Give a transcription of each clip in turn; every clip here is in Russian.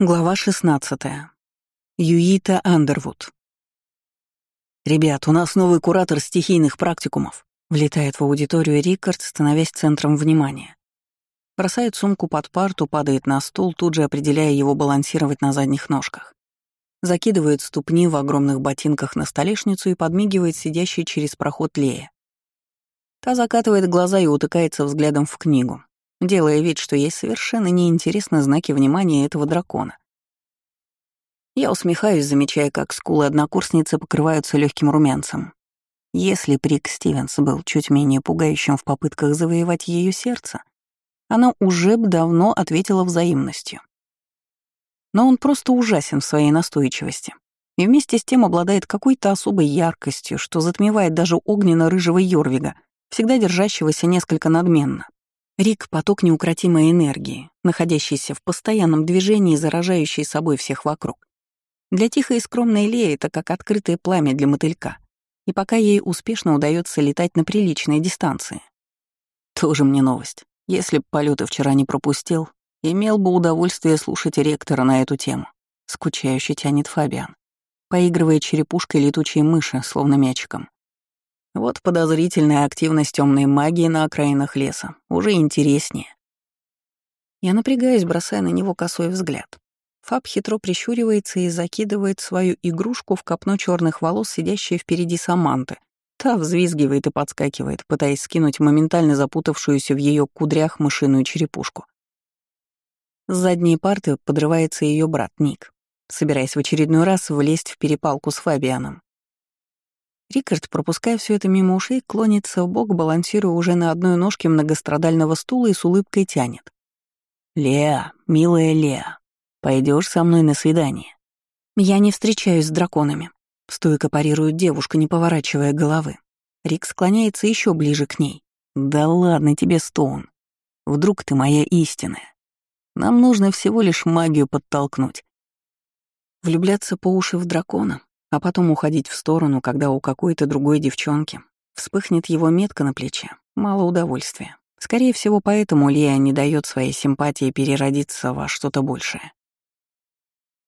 Глава 16. Юита Андервуд. «Ребят, у нас новый куратор стихийных практикумов», — влетает в аудиторию Рикард, становясь центром внимания. Бросает сумку под парту, падает на стул, тут же определяя его балансировать на задних ножках. Закидывает ступни в огромных ботинках на столешницу и подмигивает сидящей через проход Лея. Та закатывает глаза и утыкается взглядом в книгу, делая вид, что ей совершенно неинтересны знаки внимания этого дракона. Я усмехаюсь, замечая, как скулы однокурсницы покрываются легким румянцем. Если Прик Стивенс был чуть менее пугающим в попытках завоевать ее сердце, она уже б давно ответила взаимностью. Но он просто ужасен в своей настойчивости и вместе с тем обладает какой-то особой яркостью, что затмевает даже огненно-рыжего Йорвига, всегда держащегося несколько надменно. Рик — поток неукротимой энергии, находящийся в постоянном движении и заражающий собой всех вокруг. Для тихой и скромной Леи это как открытое пламя для мотылька, и пока ей успешно удается летать на приличной дистанции. Тоже мне новость. Если б полеты вчера не пропустил, имел бы удовольствие слушать ректора на эту тему. Скучающе тянет Фабиан, поигрывая черепушкой летучей мыши, словно мячиком. Вот подозрительная активность темной магии на окраинах леса. Уже интереснее. Я напрягаюсь, бросая на него косой взгляд. Фаб хитро прищуривается и закидывает свою игрушку в копно черных волос, сидящей впереди Саманты. Та взвизгивает и подскакивает, пытаясь скинуть моментально запутавшуюся в ее кудрях мышиную черепушку. С задней парты подрывается ее брат Ник, собираясь в очередной раз влезть в перепалку с Фабианом. Рикард, пропуская все это мимо ушей, клонится в бок, балансируя уже на одной ножке многострадального стула и с улыбкой тянет. «Леа, милая Леа, пойдешь со мной на свидание?» «Я не встречаюсь с драконами», — стойко парирует девушка, не поворачивая головы. Рик склоняется еще ближе к ней. «Да ладно тебе, Стоун. Вдруг ты моя истинная. Нам нужно всего лишь магию подтолкнуть». Влюбляться по уши в дракона а потом уходить в сторону, когда у какой-то другой девчонки вспыхнет его метка на плече. Мало удовольствия. Скорее всего, поэтому Лия не дает своей симпатии переродиться во что-то большее.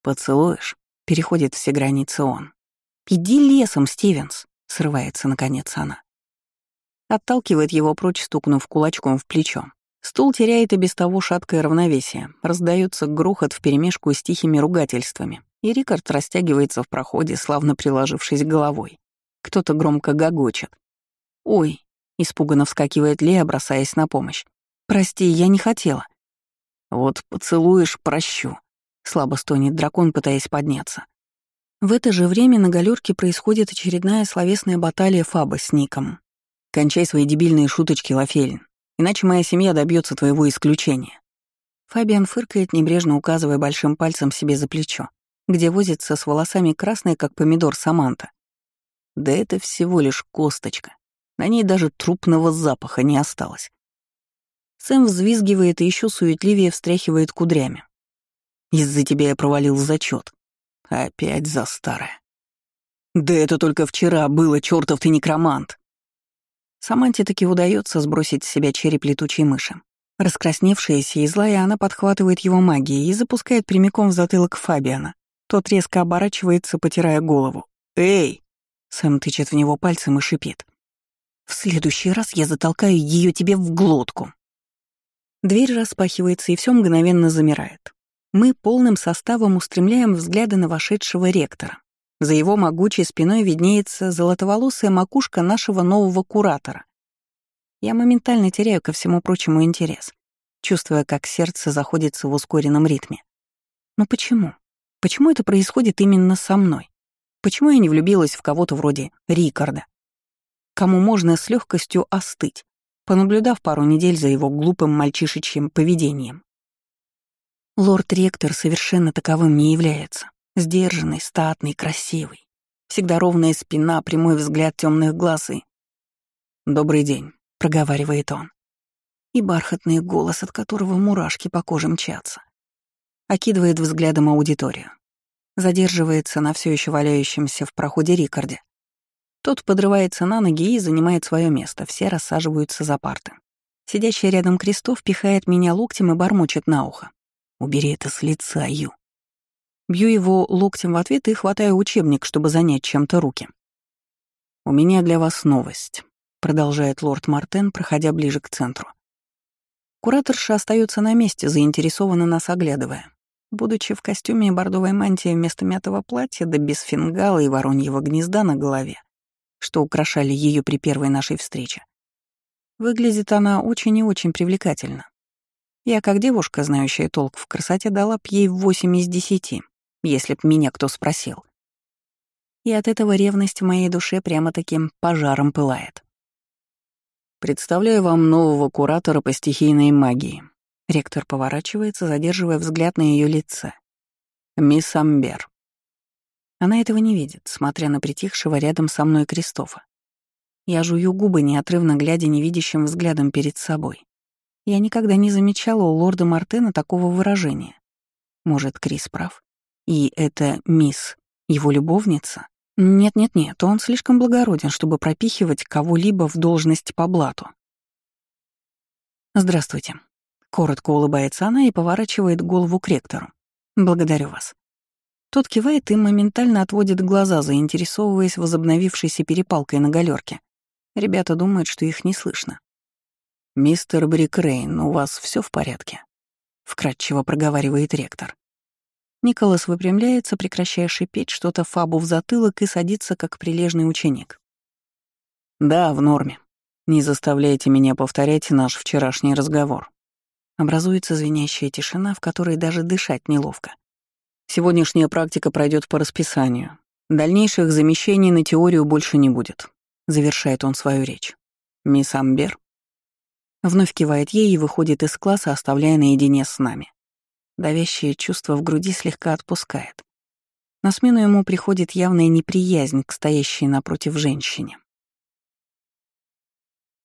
«Поцелуешь?» — переходит все границы он. «Иди лесом, Стивенс!» — срывается наконец она. Отталкивает его прочь, стукнув кулачком в плечо. Стул теряет и без того шаткое равновесие, раздается грохот вперемешку с тихими ругательствами, и Рикард растягивается в проходе, славно приложившись головой. Кто-то громко гогочет. «Ой!» — испуганно вскакивает Лея, бросаясь на помощь. «Прости, я не хотела». «Вот поцелуешь, прощу», — слабо стонет дракон, пытаясь подняться. В это же время на галерке происходит очередная словесная баталия Фаба с Ником. «Кончай свои дебильные шуточки, Лафельн, иначе моя семья добьется твоего исключения». Фабиан фыркает, небрежно указывая большим пальцем себе за плечо где возится с волосами красной, как помидор Саманта. Да это всего лишь косточка. На ней даже трупного запаха не осталось. Сэм взвизгивает и еще суетливее встряхивает кудрями. Из-за тебя я провалил зачет. Опять за старое. Да это только вчера было, чертов ты некромант. Саманте таки удается сбросить с себя череп летучей мыши. Раскрасневшаяся и злая, она подхватывает его магией и запускает прямиком в затылок Фабиана. Тот резко оборачивается, потирая голову. «Эй!» Сэм тычет в него пальцем и шипит. «В следующий раз я затолкаю ее тебе в глотку». Дверь распахивается, и все мгновенно замирает. Мы полным составом устремляем взгляды на вошедшего ректора. За его могучей спиной виднеется золотоволосая макушка нашего нового куратора. Я моментально теряю ко всему прочему интерес, чувствуя, как сердце заходится в ускоренном ритме. Но почему? Почему это происходит именно со мной? Почему я не влюбилась в кого-то вроде Рикарда? Кому можно с легкостью остыть, понаблюдав пару недель за его глупым мальчишечьим поведением? Лорд-ректор совершенно таковым не является. Сдержанный, статный, красивый. Всегда ровная спина, прямой взгляд темных глаз и... «Добрый день», — проговаривает он. И бархатный голос, от которого мурашки по коже мчатся окидывает взглядом аудиторию. Задерживается на все еще валяющемся в проходе Рикарде. Тот подрывается на ноги и занимает свое место, все рассаживаются за парты. Сидящий рядом Крестов пихает меня локтем и бормочет на ухо. «Убери это с лица, Ю. Бью его локтем в ответ и хватаю учебник, чтобы занять чем-то руки. «У меня для вас новость», — продолжает лорд Мартен, проходя ближе к центру. Кураторша остается на месте, заинтересованно нас оглядывая. Будучи в костюме и бордовой мантии вместо мятого платья, да без фингала и вороньего гнезда на голове, что украшали ее при первой нашей встрече. Выглядит она очень и очень привлекательно. Я, как девушка, знающая толк в красоте, дала б ей восемь из десяти, если б меня кто спросил. И от этого ревность в моей душе прямо таким пожаром пылает. Представляю вам нового куратора по стихийной магии. Ректор поворачивается, задерживая взгляд на ее лице. Мисс Амбер. Она этого не видит, смотря на притихшего рядом со мной Кристофа. Я жую губы, неотрывно глядя невидящим взглядом перед собой. Я никогда не замечала у лорда Мартена такого выражения. Может, Крис прав? И это мисс, его любовница? Нет-нет-нет, он слишком благороден, чтобы пропихивать кого-либо в должность по блату. «Здравствуйте». Коротко улыбается она и поворачивает голову к ректору. «Благодарю вас». Тот кивает и моментально отводит глаза, заинтересовываясь возобновившейся перепалкой на галерке. Ребята думают, что их не слышно. «Мистер Брикрейн, у вас все в порядке?» — вкратчиво проговаривает ректор. Николас выпрямляется, прекращая шипеть что-то Фабу в затылок и садится, как прилежный ученик. «Да, в норме. Не заставляйте меня повторять наш вчерашний разговор». Образуется звенящая тишина, в которой даже дышать неловко. Сегодняшняя практика пройдет по расписанию. Дальнейших замещений на теорию больше не будет. Завершает он свою речь. Мисс Амбер вновь кивает ей и выходит из класса, оставляя наедине с нами. Давящее чувство в груди слегка отпускает. На смену ему приходит явная неприязнь к стоящей напротив женщине.